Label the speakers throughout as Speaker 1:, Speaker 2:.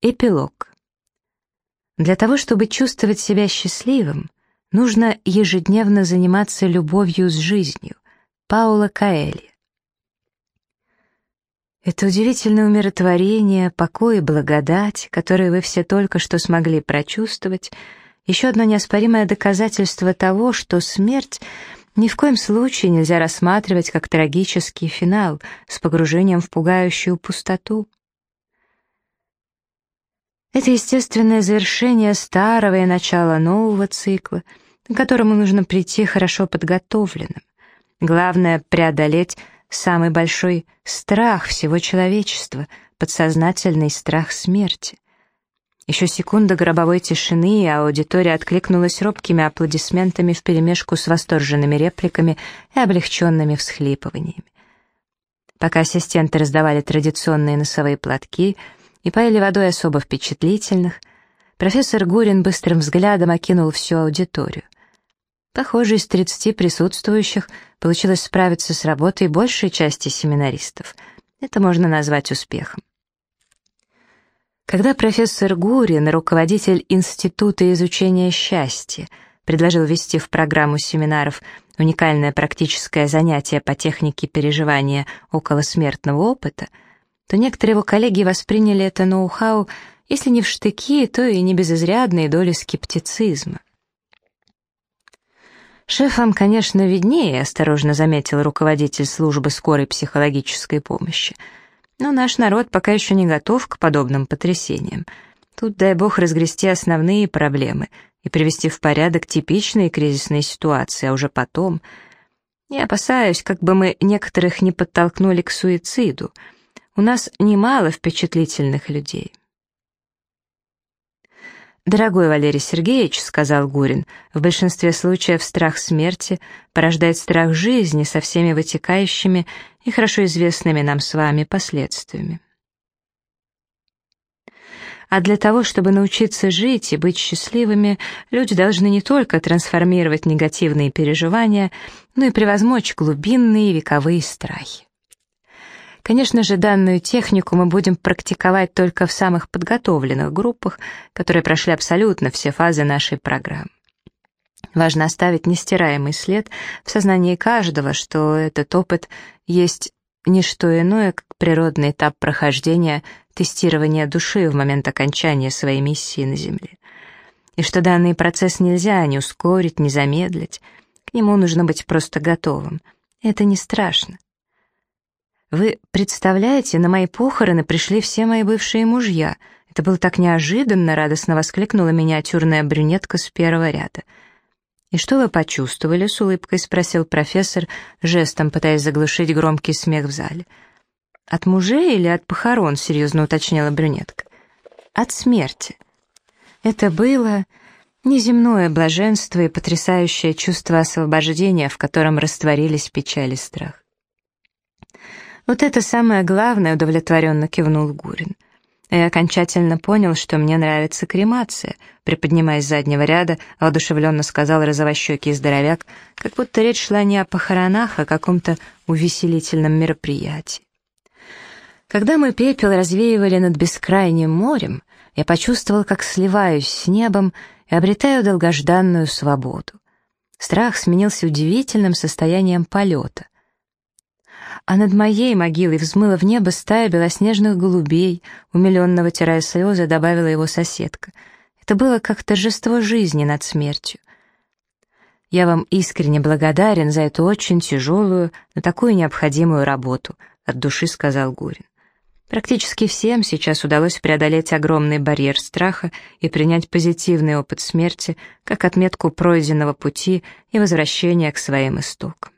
Speaker 1: Эпилог. Для того, чтобы чувствовать себя счастливым, нужно ежедневно заниматься любовью с жизнью. Паула Каэли. Это удивительное умиротворение, покой и благодать, которые вы все только что смогли прочувствовать, еще одно неоспоримое доказательство того, что смерть ни в коем случае нельзя рассматривать как трагический финал с погружением в пугающую пустоту. Это естественное завершение старого и начало нового цикла, к которому нужно прийти хорошо подготовленным. Главное — преодолеть самый большой страх всего человечества, подсознательный страх смерти. Еще секунда гробовой тишины, и аудитория откликнулась робкими аплодисментами вперемешку с восторженными репликами и облегченными всхлипываниями. Пока ассистенты раздавали традиционные носовые платки и поили водой особо впечатлительных, профессор Гурин быстрым взглядом окинул всю аудиторию. Похоже, из 30 присутствующих получилось справиться с работой большей части семинаристов. Это можно назвать успехом. Когда профессор Гурин, руководитель Института изучения счастья, предложил ввести в программу семинаров уникальное практическое занятие по технике переживания околосмертного опыта, то некоторые его коллеги восприняли это ноу-хау, если не в штыки, то и не без изрядной доли скептицизма. «Шефам, конечно, виднее», — осторожно заметил руководитель службы скорой психологической помощи. «Но наш народ пока еще не готов к подобным потрясениям. Тут, дай бог, разгрести основные проблемы и привести в порядок типичные кризисные ситуации, а уже потом... Я опасаюсь, как бы мы некоторых не подтолкнули к суициду. У нас немало впечатлительных людей». «Дорогой Валерий Сергеевич», — сказал Гурин, — «в большинстве случаев страх смерти порождает страх жизни со всеми вытекающими и хорошо известными нам с вами последствиями». А для того, чтобы научиться жить и быть счастливыми, люди должны не только трансформировать негативные переживания, но и превозмочь глубинные вековые страхи. Конечно же, данную технику мы будем практиковать только в самых подготовленных группах, которые прошли абсолютно все фазы нашей программы. Важно оставить нестираемый след в сознании каждого, что этот опыт есть не что иное, как природный этап прохождения тестирования души в момент окончания своей миссии на Земле. И что данный процесс нельзя ни ускорить, ни замедлить, к нему нужно быть просто готовым. Это не страшно. Вы представляете, на мои похороны пришли все мои бывшие мужья. Это было так неожиданно, радостно воскликнула миниатюрная брюнетка с первого ряда. «И что вы почувствовали?» — с улыбкой спросил профессор, жестом пытаясь заглушить громкий смех в зале. «От мужей или от похорон?» — серьезно уточнила брюнетка. «От смерти». Это было неземное блаженство и потрясающее чувство освобождения, в котором растворились печаль и страх. «Вот это самое главное», — удовлетворенно кивнул Гурин. Я окончательно понял, что мне нравится кремация, приподнимаясь с заднего ряда, воодушевленно сказал розовощекий здоровяк, как будто речь шла не о похоронах, а о каком-то увеселительном мероприятии. Когда мы пепел развеивали над бескрайним морем, я почувствовал, как сливаюсь с небом и обретаю долгожданную свободу. Страх сменился удивительным состоянием полета — а над моей могилой взмыла в небо стая белоснежных голубей, умиленно вытирая слезы, добавила его соседка. Это было как торжество жизни над смертью. Я вам искренне благодарен за эту очень тяжелую, но такую необходимую работу, от души сказал Гурин. Практически всем сейчас удалось преодолеть огромный барьер страха и принять позитивный опыт смерти как отметку пройденного пути и возвращения к своим истокам.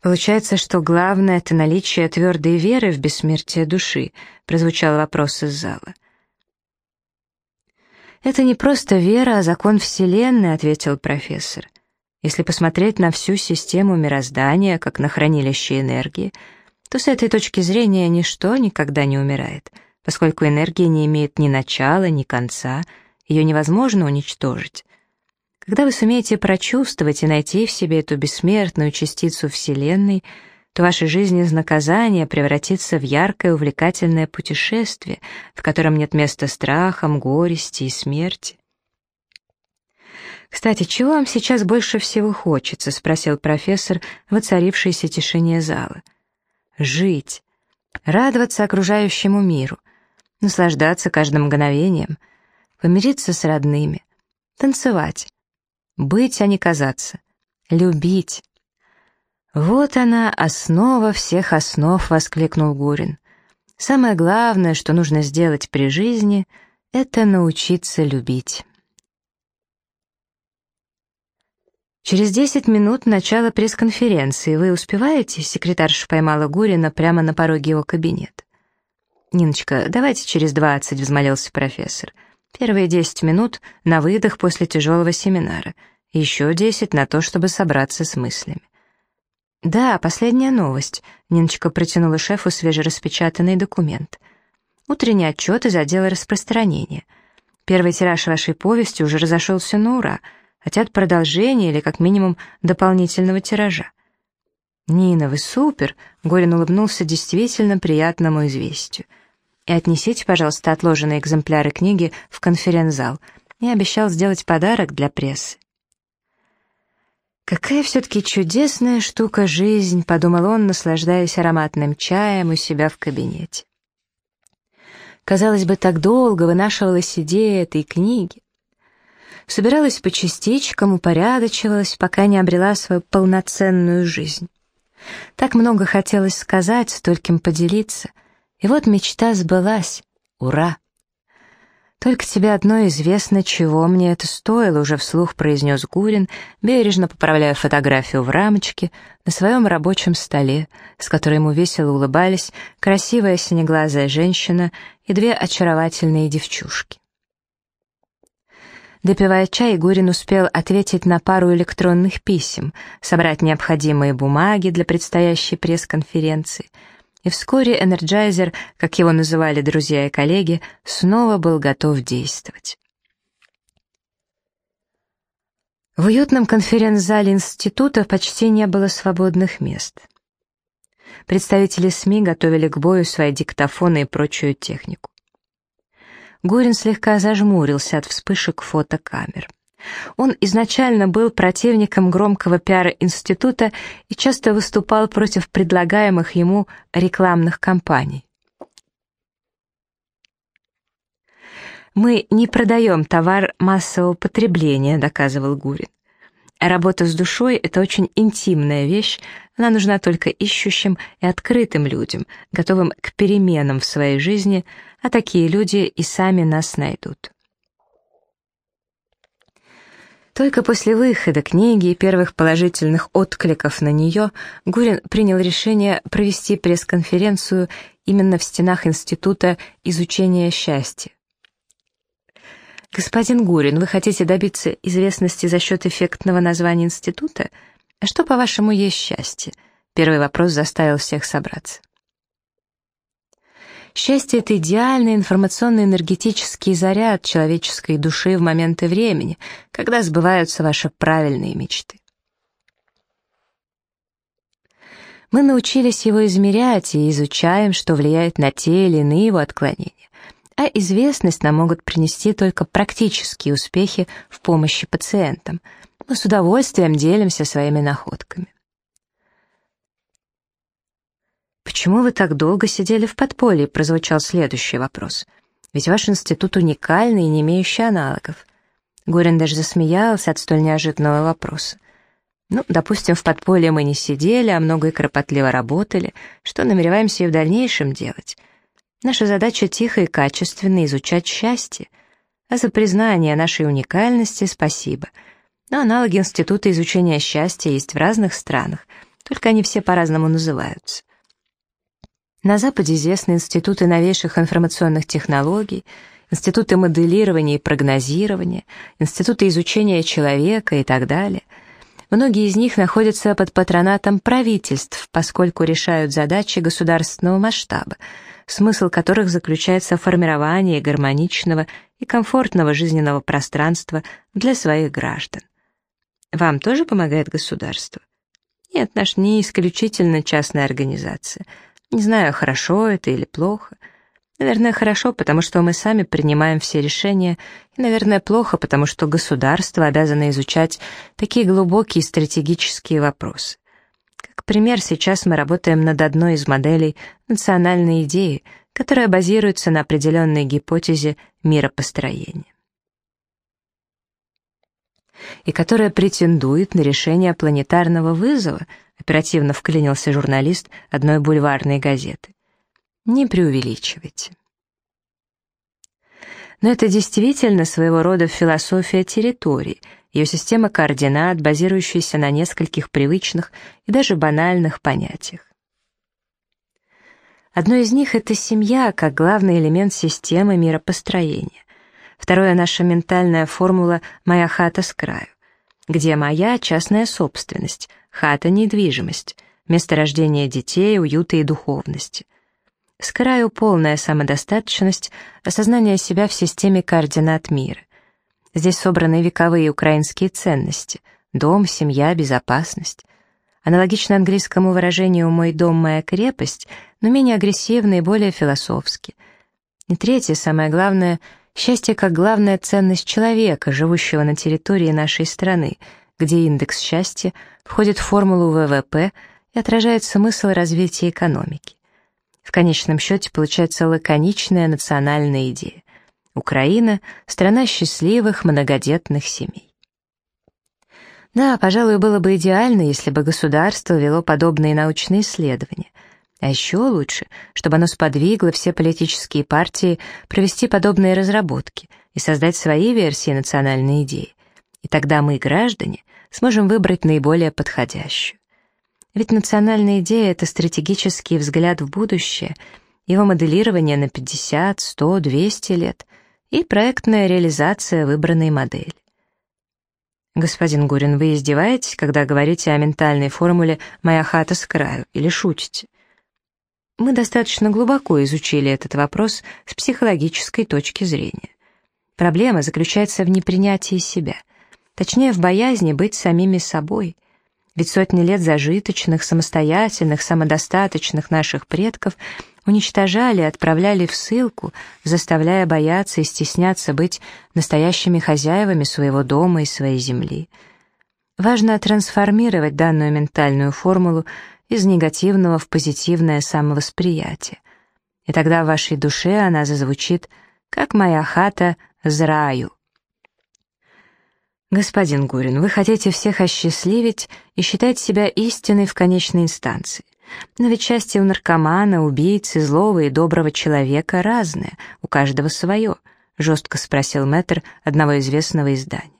Speaker 1: Получается, что главное — это наличие твердой веры в бессмертие души, прозвучал вопрос из зала. «Это не просто вера, а закон Вселенной», — ответил профессор. «Если посмотреть на всю систему мироздания, как на хранилище энергии, то с этой точки зрения ничто никогда не умирает, поскольку энергия не имеет ни начала, ни конца, ее невозможно уничтожить. Когда вы сумеете прочувствовать и найти в себе эту бессмертную частицу Вселенной, то ваша жизнь из наказания превратится в яркое увлекательное путешествие, в котором нет места страхам, горести и смерти. «Кстати, чего вам сейчас больше всего хочется?» — спросил профессор в воцарившейся тишине зала. «Жить, радоваться окружающему миру, наслаждаться каждым мгновением, помириться с родными, танцевать, быть, а не казаться, любить». «Вот она, основа всех основ!» — воскликнул Гурин. «Самое главное, что нужно сделать при жизни, это научиться любить». Через десять минут начала пресс-конференции. Вы успеваете?» Секретарша поймала Гурина прямо на пороге его кабинета. «Ниночка, давайте через двадцать», — взмолился профессор. «Первые десять минут на выдох после тяжелого семинара. Еще десять на то, чтобы собраться с мыслями». «Да, последняя новость», — Ниночка протянула шефу свежераспечатанный документ. «Утренний отчет из отдела распространения. Первый тираж вашей повести уже разошелся на ура», — Хотят продолжения или, как минимум, дополнительного тиража. «Нина, вы супер!» — Горин улыбнулся действительно приятному известию. «И отнесите, пожалуйста, отложенные экземпляры книги в конференц-зал. Я обещал сделать подарок для прессы». «Какая все-таки чудесная штука жизнь», — подумал он, наслаждаясь ароматным чаем у себя в кабинете. Казалось бы, так долго вынашивалась идея этой книги собиралась по частичкам, упорядочивалась, пока не обрела свою полноценную жизнь. Так много хотелось сказать, стольким поделиться. И вот мечта сбылась. Ура! «Только тебе одно известно, чего мне это стоило», уже вслух произнес Гурин, бережно поправляя фотографию в рамочке на своем рабочем столе, с которой ему весело улыбались красивая синеглазая женщина и две очаровательные девчушки. Допивая чай, Гурин успел ответить на пару электронных писем, собрать необходимые бумаги для предстоящей пресс-конференции. И вскоре Энерджайзер, как его называли друзья и коллеги, снова был готов действовать. В уютном конференц-зале института почти не было свободных мест. Представители СМИ готовили к бою свои диктофоны и прочую технику. Горин слегка зажмурился от вспышек фотокамер. Он изначально был противником громкого пиара института и часто выступал против предлагаемых ему рекламных кампаний. «Мы не продаем товар массового потребления», — доказывал Гурин. Работа с душой — это очень интимная вещь, она нужна только ищущим и открытым людям, готовым к переменам в своей жизни, а такие люди и сами нас найдут. Только после выхода книги и первых положительных откликов на нее Гурин принял решение провести пресс-конференцию именно в стенах Института изучения счастья. «Господин Гурин, вы хотите добиться известности за счет эффектного названия института? А что, по-вашему, есть счастье?» Первый вопрос заставил всех собраться. Счастье — это идеальный информационно-энергетический заряд человеческой души в моменты времени, когда сбываются ваши правильные мечты. Мы научились его измерять и изучаем, что влияет на те или иные его отклонения а известность нам могут принести только практические успехи в помощи пациентам. Мы с удовольствием делимся своими находками. «Почему вы так долго сидели в подполье?» — прозвучал следующий вопрос. «Ведь ваш институт уникальный и не имеющий аналогов». Горин даже засмеялся от столь неожиданного вопроса. «Ну, допустим, в подполье мы не сидели, а много и кропотливо работали. Что намереваемся и в дальнейшем делать? Наша задача тихо и качественно изучать счастье. А за признание нашей уникальности спасибо. Но аналоги Института изучения счастья есть в разных странах, только они все по-разному называются. На Западе известны институты новейших информационных технологий, институты моделирования и прогнозирования, институты изучения человека и так далее. Многие из них находятся под патронатом правительств, поскольку решают задачи государственного масштаба — смысл которых заключается в формировании гармоничного и комфортного жизненного пространства для своих граждан. Вам тоже помогает государство? Нет, наш не исключительно частная организация. Не знаю, хорошо это или плохо. Наверное, хорошо, потому что мы сами принимаем все решения, и, наверное, плохо, потому что государство обязано изучать такие глубокие стратегические вопросы. Как пример, сейчас мы работаем над одной из моделей национальной идеи, которая базируется на определенной гипотезе миропостроения и которая претендует на решение планетарного вызова, оперативно вклинился журналист одной бульварной газеты. Не преувеличивайте. Но это действительно своего рода философия территории, ее система координат, базирующаяся на нескольких привычных и даже банальных понятиях. Одно из них — это семья, как главный элемент системы миропостроения. Второе — наша ментальная формула «моя хата с краю», где моя — частная собственность, хата — недвижимость, место рождения детей, уюта и духовности. С краю полная самодостаточность, осознание себя в системе координат мира. Здесь собраны вековые украинские ценности — дом, семья, безопасность. Аналогично английскому выражению «мой дом, моя крепость», но менее агрессивно и более философски. И третье, самое главное — Счастье как главная ценность человека, живущего на территории нашей страны, где индекс счастья входит в формулу ВВП и отражает смысл развития экономики. В конечном счете получается лаконичная национальная идея. Украина — страна счастливых многодетных семей. Да, пожалуй, было бы идеально, если бы государство вело подобные научные исследования — а еще лучше, чтобы оно сподвигло все политические партии провести подобные разработки и создать свои версии национальной идеи. И тогда мы, граждане, сможем выбрать наиболее подходящую. Ведь национальная идея — это стратегический взгляд в будущее, его моделирование на 50, 100, 200 лет и проектная реализация выбранной модели. Господин Гурин, вы издеваетесь, когда говорите о ментальной формуле «моя хата с краю» или шутите? Мы достаточно глубоко изучили этот вопрос с психологической точки зрения. Проблема заключается в непринятии себя, точнее в боязни быть самими собой. Ведь сотни лет зажиточных, самостоятельных, самодостаточных наших предков уничтожали, отправляли в ссылку, заставляя бояться и стесняться быть настоящими хозяевами своего дома и своей земли. Важно трансформировать данную ментальную формулу из негативного в позитивное самовосприятие. И тогда в вашей душе она зазвучит, как моя хата с раю. Господин Гурин, вы хотите всех осчастливить и считать себя истиной в конечной инстанции. Но ведь счастье у наркомана, убийцы, злого и доброго человека разное, у каждого свое, жестко спросил мэтр одного известного издания.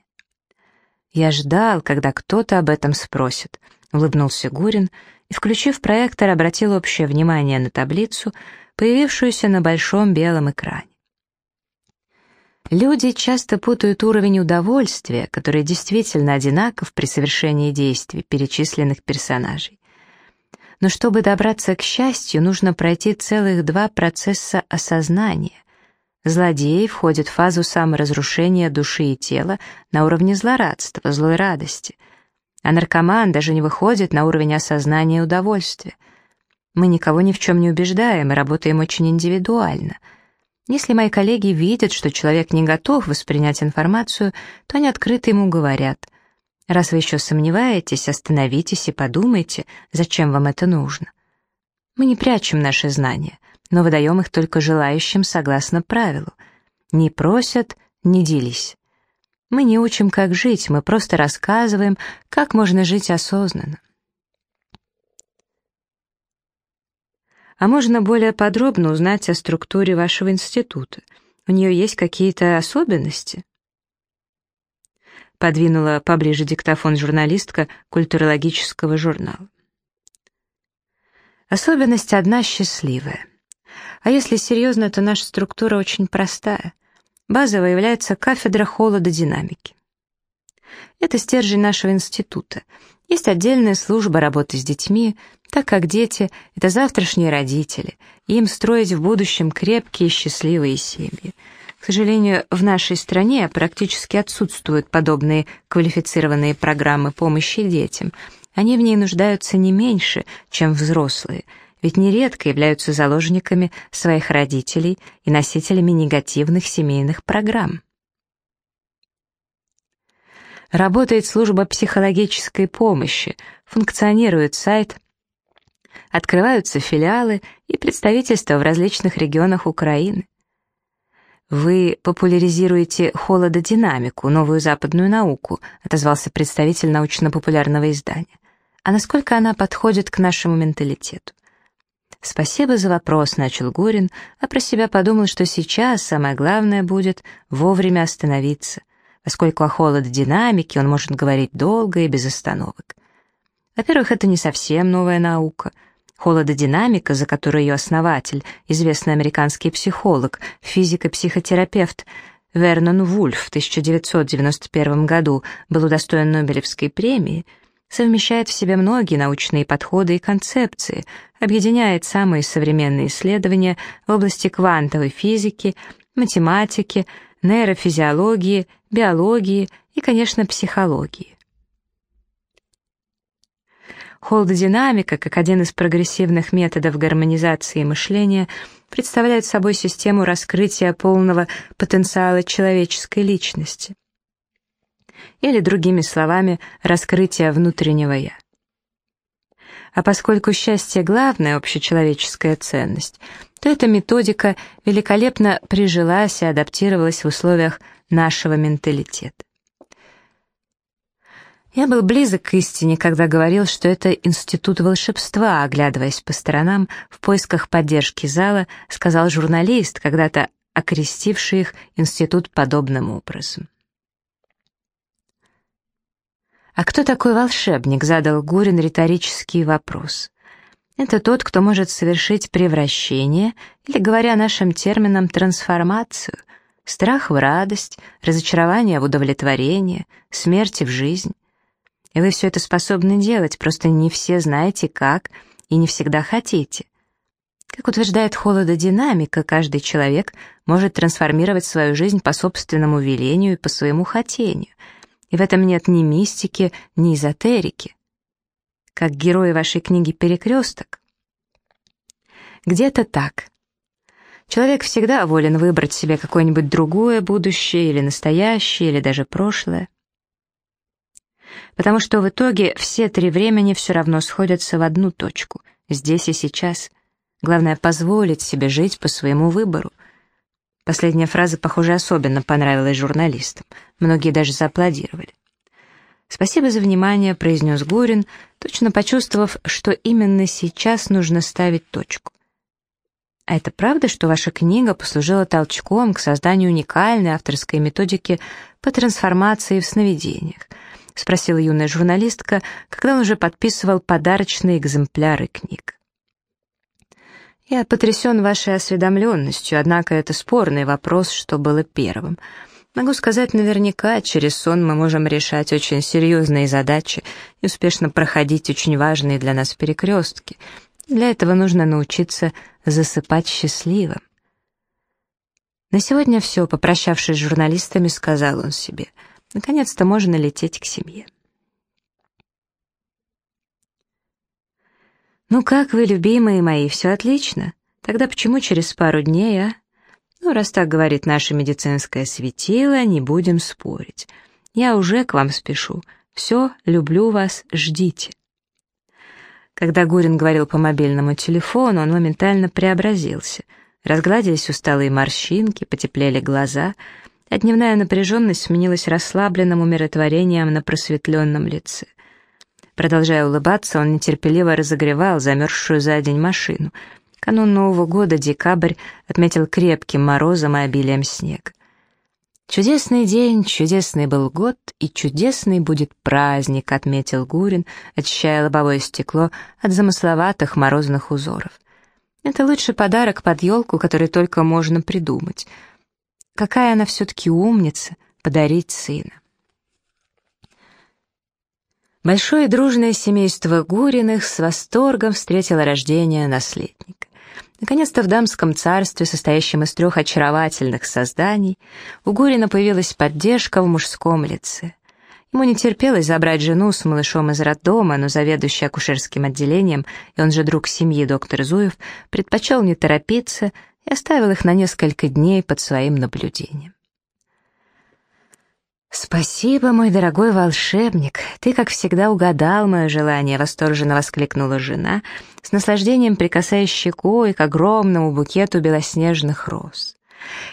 Speaker 1: Я ждал, когда кто-то об этом спросит, улыбнулся Гурин и, включив проектор, обратил общее внимание на таблицу, появившуюся на большом белом экране. Люди часто путают уровень удовольствия, который действительно одинаков при совершении действий перечисленных персонажей. Но чтобы добраться к счастью, нужно пройти целых два процесса осознания. Злодей входит в фазу саморазрушения души и тела на уровне злорадства, злой радости — а наркоман даже не выходит на уровень осознания удовольствия. Мы никого ни в чем не убеждаем и работаем очень индивидуально. Если мои коллеги видят, что человек не готов воспринять информацию, то они открыто ему говорят. Раз вы еще сомневаетесь, остановитесь и подумайте, зачем вам это нужно. Мы не прячем наши знания, но выдаем их только желающим согласно правилу. Не просят, не делись. Мы не учим, как жить, мы просто рассказываем, как можно жить осознанно. А можно более подробно узнать о структуре вашего института? У нее есть какие-то особенности? Подвинула поближе диктофон журналистка культурологического журнала. Особенность одна счастливая. А если серьезно, то наша структура очень простая. Базовой является кафедра холододинамики. Это стержень нашего института. Есть отдельная служба работы с детьми, так как дети — это завтрашние родители, и им строить в будущем крепкие и счастливые семьи. К сожалению, в нашей стране практически отсутствуют подобные квалифицированные программы помощи детям, Они в ней нуждаются не меньше, чем взрослые, ведь нередко являются заложниками своих родителей и носителями негативных семейных программ. Работает служба психологической помощи, функционирует сайт, открываются филиалы и представительства в различных регионах Украины. «Вы популяризируете холододинамику, новую западную науку», отозвался представитель научно-популярного издания. «А насколько она подходит к нашему менталитету?» «Спасибо за вопрос», — начал Гурин, а про себя подумал, что сейчас самое главное будет вовремя остановиться, поскольку о холододинамике он может говорить долго и без остановок. Во-первых, это не совсем новая наука — Холододинамика, за которой ее основатель, известный американский психолог, физик и психотерапевт Вернон Вульф в 1991 году был удостоен Нобелевской премии, совмещает в себе многие научные подходы и концепции, объединяет самые современные исследования в области квантовой физики, математики, нейрофизиологии, биологии и, конечно, психологии. Холододинамика, как один из прогрессивных методов гармонизации мышления, представляет собой систему раскрытия полного потенциала человеческой личности. Или, другими словами, раскрытия внутреннего «я». А поскольку счастье — главная общечеловеческая ценность, то эта методика великолепно прижилась и адаптировалась в условиях нашего менталитета. Я был близок к истине, когда говорил, что это институт волшебства, оглядываясь по сторонам в поисках поддержки зала, сказал журналист, когда-то окрестивший их институт подобным образом. «А кто такой волшебник?» — задал Гурин риторический вопрос. «Это тот, кто может совершить превращение, или, говоря нашим термином, трансформацию, страх в радость, разочарование в удовлетворение, смерть в жизнь. И вы все это способны делать, просто не все знаете как и не всегда хотите. Как утверждает холододинамика, каждый человек может трансформировать свою жизнь по собственному велению и по своему хотению. И в этом нет ни мистики, ни эзотерики. Как герои вашей книги «Перекресток». Где-то так. Человек всегда волен выбрать себе какое-нибудь другое будущее или настоящее, или даже прошлое потому что в итоге все три времени все равно сходятся в одну точку, здесь и сейчас. Главное — позволить себе жить по своему выбору. Последняя фраза, похоже, особенно понравилась журналистам. Многие даже зааплодировали. «Спасибо за внимание», — произнес Гурин, точно почувствовав, что именно сейчас нужно ставить точку. А это правда, что ваша книга послужила толчком к созданию уникальной авторской методики по трансформации в сновидениях? — спросила юная журналистка, когда он уже подписывал подарочные экземпляры книг. «Я потрясен вашей осведомленностью, однако это спорный вопрос, что было первым. Могу сказать наверняка, через сон мы можем решать очень серьезные задачи и успешно проходить очень важные для нас перекрестки. Для этого нужно научиться засыпать счастливым». На сегодня все, попрощавшись с журналистами, сказал он себе — Наконец-то можно лететь к семье. «Ну как вы, любимые мои, все отлично? Тогда почему через пару дней, а? Ну, раз так говорит наше медицинское светило, не будем спорить. Я уже к вам спешу. Все, люблю вас, ждите». Когда Гурин говорил по мобильному телефону, он моментально преобразился. Разгладились усталые морщинки, потеплели глаза — а дневная напряженность сменилась расслабленным умиротворением на просветленном лице. Продолжая улыбаться, он нетерпеливо разогревал замерзшую за день машину. Канун Нового года, декабрь, отметил крепким морозом и обилием снега. «Чудесный день, чудесный был год, и чудесный будет праздник», — отметил Гурин, очищая лобовое стекло от замысловатых морозных узоров. «Это лучший подарок под елку, который только можно придумать. Какая она все-таки умница подарить сына. Большое дружное семейство Гуриных с восторгом встретило рождение наследника. Наконец-то в дамском царстве, состоящем из трех очаровательных созданий, у Гурина появилась поддержка в мужском лице. Ему не терпелось забрать жену с малышом из роддома, но заведующий акушерским отделением, и он же друг семьи доктор Зуев, предпочел не торопиться и оставил их на несколько дней под своим наблюдением. «Спасибо, мой дорогой волшебник, ты, как всегда, угадал мое желание», — восторженно воскликнула жена, с наслаждением прикасаясь щекой к огромному букету белоснежных роз.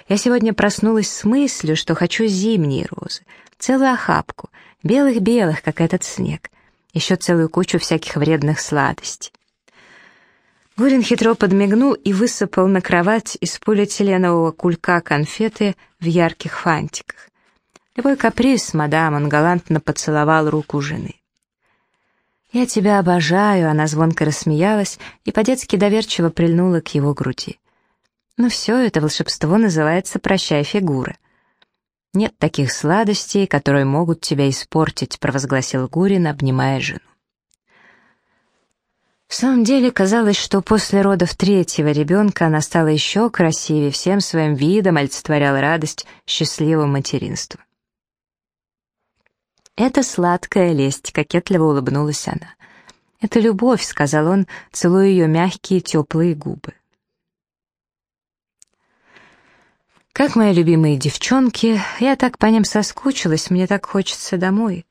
Speaker 1: «Я сегодня проснулась с мыслью, что хочу зимние розы, целую охапку, белых-белых, как этот снег, еще целую кучу всяких вредных сладостей». Гурин хитро подмигнул и высыпал на кровать из полиэтиленового кулька конфеты в ярких фантиках. Любой каприз, мадам, он галантно поцеловал руку жены. «Я тебя обожаю», — она звонко рассмеялась и по-детски доверчиво прильнула к его груди. «Ну все, это волшебство называется «прощай, фигура». «Нет таких сладостей, которые могут тебя испортить», — провозгласил Гурин, обнимая жену. В самом деле казалось, что после родов третьего ребенка она стала еще красивее, всем своим видом олицетворяла радость счастливого материнства. «Это сладкая лесть», — кокетливо улыбнулась она. «Это любовь», — сказал он, целуя ее мягкие теплые губы. «Как мои любимые девчонки, я так по ним соскучилась, мне так хочется домой».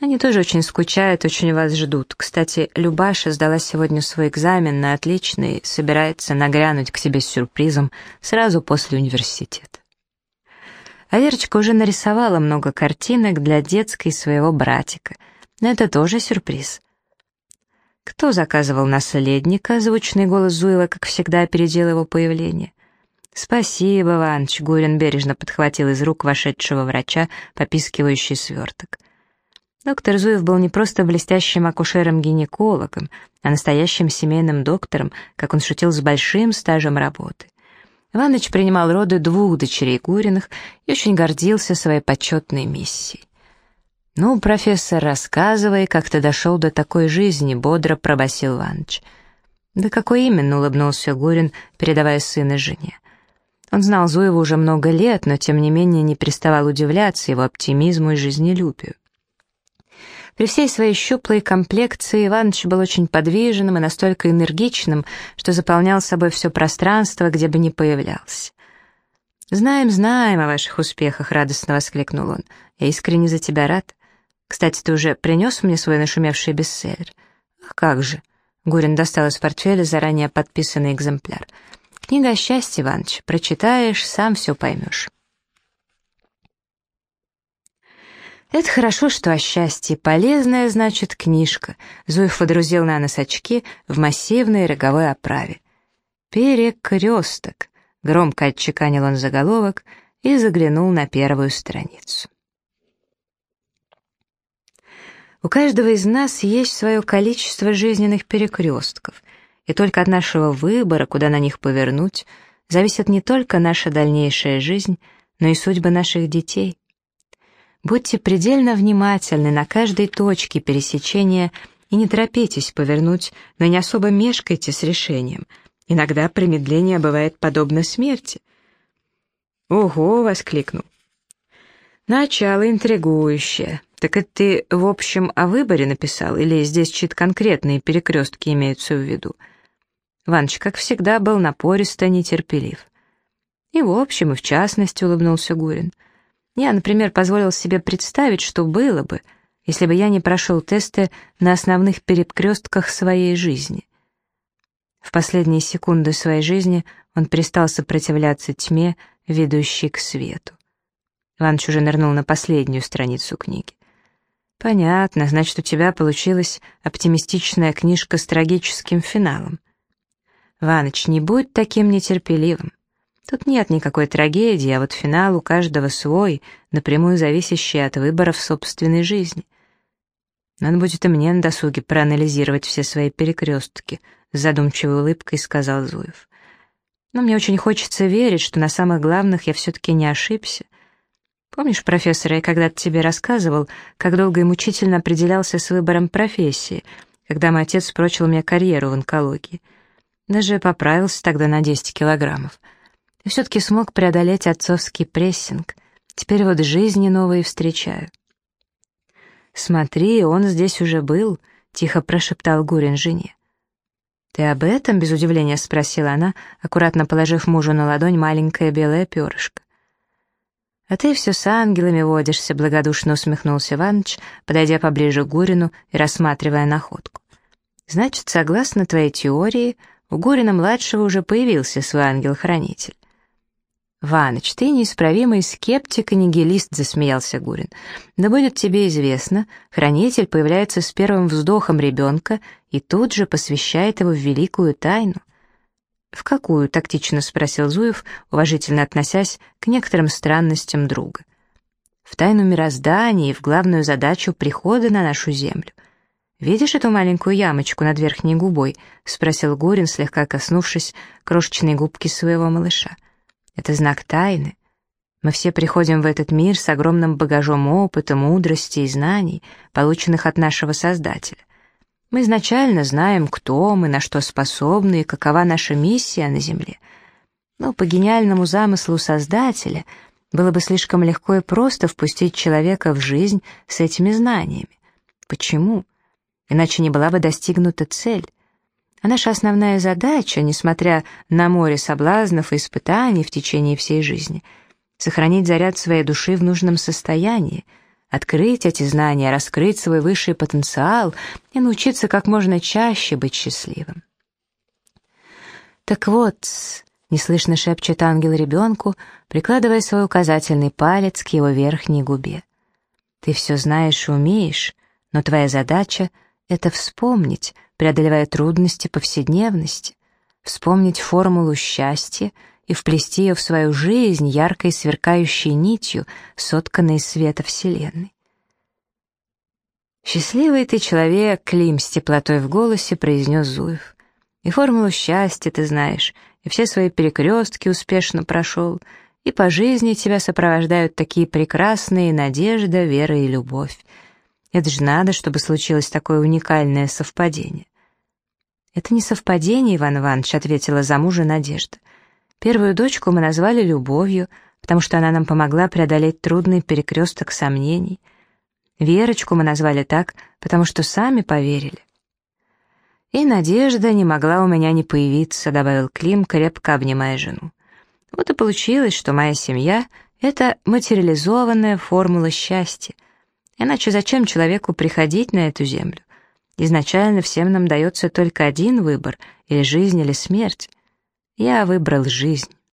Speaker 1: Они тоже очень скучают, очень вас ждут. Кстати, Любаша сдала сегодня свой экзамен на отличный, собирается нагрянуть к себе с сюрпризом сразу после университета. А Верочка уже нарисовала много картинок для детской своего братика. Но это тоже сюрприз. Кто заказывал наследника? Звучный голос Зуева, как всегда, опередил его появление. «Спасибо, Иваныч», — Гурин бережно подхватил из рук вошедшего врача попискивающий сверток. Доктор Зуев был не просто блестящим акушером-гинекологом, а настоящим семейным доктором, как он шутил, с большим стажем работы. Иваныч принимал роды двух дочерей Гуриных и очень гордился своей почетной миссией. «Ну, профессор, рассказывай, как ты дошел до такой жизни», — бодро пробасил Иваныч. «Да какой именно?» — улыбнулся Гурин, передавая сына жене. Он знал Зуева уже много лет, но тем не менее не переставал удивляться его оптимизму и жизнелюбию. При всей своей щуплой комплекции Иваныч был очень подвижным и настолько энергичным, что заполнял собой все пространство, где бы ни появлялся. «Знаем, знаем о ваших успехах», — радостно воскликнул он. «Я искренне за тебя рад. Кстати, ты уже принес мне свой нашумевший бестселлер?» «Ах, как же!» — Гурин достал из портфеля заранее подписанный экземпляр. «Книга о счастье, Иваныч. Прочитаешь, сам все поймешь». Это хорошо, что о счастье. Полезная, значит, книжка. Зуев водрузил на нос очки в массивной роговой оправе. «Перекресток», — громко отчеканил он заголовок и заглянул на первую страницу. У каждого из нас есть свое количество жизненных перекрестков, и только от нашего выбора, куда на них повернуть, зависит не только наша дальнейшая жизнь, но и судьба наших детей. Будьте предельно внимательны на каждой точке пересечения и не торопитесь повернуть, но не особо мешкайте с решением. Иногда промедление бывает подобно смерти. «Ого!» — воскликнул. «Начало интригующее. Так это ты, в общем, о выборе написал, или здесь чьи-то конкретные перекрестки имеются в виду?» Ваныч, как всегда, был напористо нетерпелив. «И в общем, и в частности», — улыбнулся Гурин. — я, например, позволил себе представить, что было бы, если бы я не прошел тесты на основных перекрестках своей жизни. В последние секунды своей жизни он перестал сопротивляться тьме, ведущей к свету. Иваныч уже нырнул на последнюю страницу книги. «Понятно, значит, у тебя получилась оптимистичная книжка с трагическим финалом. Ваныч, не будь таким нетерпеливым. Тут нет никакой трагедии, а вот финал у каждого свой, напрямую зависящий от выборов собственной жизни. Надо будет и мне на досуге проанализировать все свои перекрестки, с задумчивой улыбкой сказал Зуев. Но мне очень хочется верить, что на самых главных я все-таки не ошибся. Помнишь, профессор, я когда-то тебе рассказывал, как долго и мучительно определялся с выбором профессии, когда мой отец прочил мне карьеру в онкологии. Даже поправился тогда на 10 килограммов. Ты все-таки смог преодолеть отцовский прессинг. Теперь вот жизни новые встречаю. «Смотри, он здесь уже был», — тихо прошептал Гурин жене. «Ты об этом?» — без удивления спросила она, аккуратно положив мужу на ладонь маленькое белое перышко. «А ты все с ангелами водишься», — благодушно усмехнулся Иваныч, подойдя поближе к Гурину и рассматривая находку. «Значит, согласно твоей теории, у Гурина-младшего уже появился свой ангел-хранитель. «Ваныч, ты неисправимый скептик и нигилист», — засмеялся Гурин. «Да будет тебе известно, хранитель появляется с первым вздохом ребенка и тут же посвящает его в великую тайну». «В какую?» — тактично спросил Зуев, уважительно относясь к некоторым странностям друга. «В тайну мироздания и в главную задачу прихода на нашу землю». «Видишь эту маленькую ямочку над верхней губой?» — спросил Гурин, слегка коснувшись крошечной губки своего малыша. Это знак тайны. Мы все приходим в этот мир с огромным багажом опыта, мудрости и знаний, полученных от нашего Создателя. Мы изначально знаем, кто мы, на что способны и какова наша миссия на Земле. Но по гениальному замыслу Создателя было бы слишком легко и просто впустить человека в жизнь с этими знаниями. Почему? Иначе не была бы достигнута цель. А наша основная задача, несмотря на море соблазнов и испытаний в течение всей жизни, сохранить заряд своей души в нужном состоянии, открыть эти знания, раскрыть свой высший потенциал и научиться как можно чаще быть счастливым. Так вот, неслышно шепчет ангел ребенку, прикладывая свой указательный палец к его верхней губе. Ты все знаешь и умеешь, но твоя задача — это вспомнить, преодолевая трудности повседневности, вспомнить формулу счастья и вплести ее в свою жизнь яркой сверкающей нитью, сотканной из света Вселенной. «Счастливый ты человек, Клим!» с теплотой в голосе произнес Зуев. «И формулу счастья ты знаешь, и все свои перекрестки успешно прошел, и по жизни тебя сопровождают такие прекрасные надежда, вера и любовь. Это же надо, чтобы случилось такое уникальное совпадение. «Это не совпадение, Иван Иванович», — ответила за мужа Надежда. «Первую дочку мы назвали Любовью, потому что она нам помогла преодолеть трудный перекресток сомнений. Верочку мы назвали так, потому что сами поверили». «И Надежда не могла у меня не появиться», — добавил Клим, крепко обнимая жену. «Вот и получилось, что моя семья — это материализованная формула счастья. Иначе зачем человеку приходить на эту землю? Изначально всем нам дается только один выбор, или жизнь, или смерть. Я выбрал жизнь.